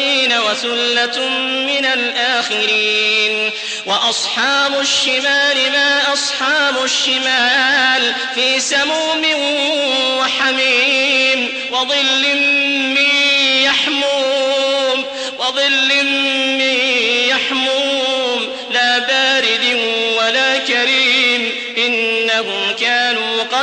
وثلة من الآخرين وأصحاب الشمال ما أصحاب الشمال في سموم وحميم وظل من يحموم وظل من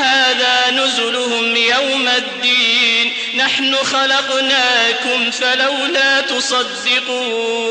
هذا نزلهم يوم الدين. نحن خلقناكم فلولا تصدقون.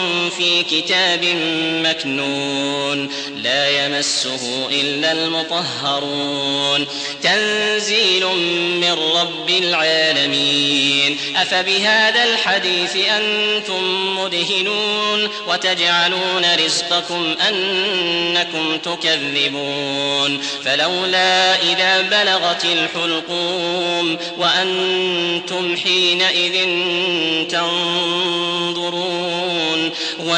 في كتاب مكنون لا يمسه إلا المطهرون. تنزيل من رب العالمين. أفبهذا الحديث أنتم مدهنون وتجعلون رزقكم أنكم تكذبون. فلولا إذا بلغت الحلقوم وأنتم حينئذ تنظرون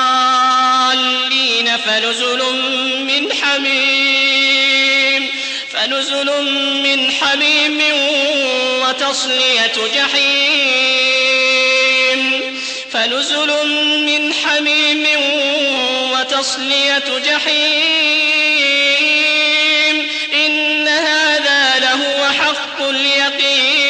الضالين فنزل من حميم فنزل من حميم وتصلية جحيم فنزل من حميم وتصلية جحيم إن هذا لهو حق اليقين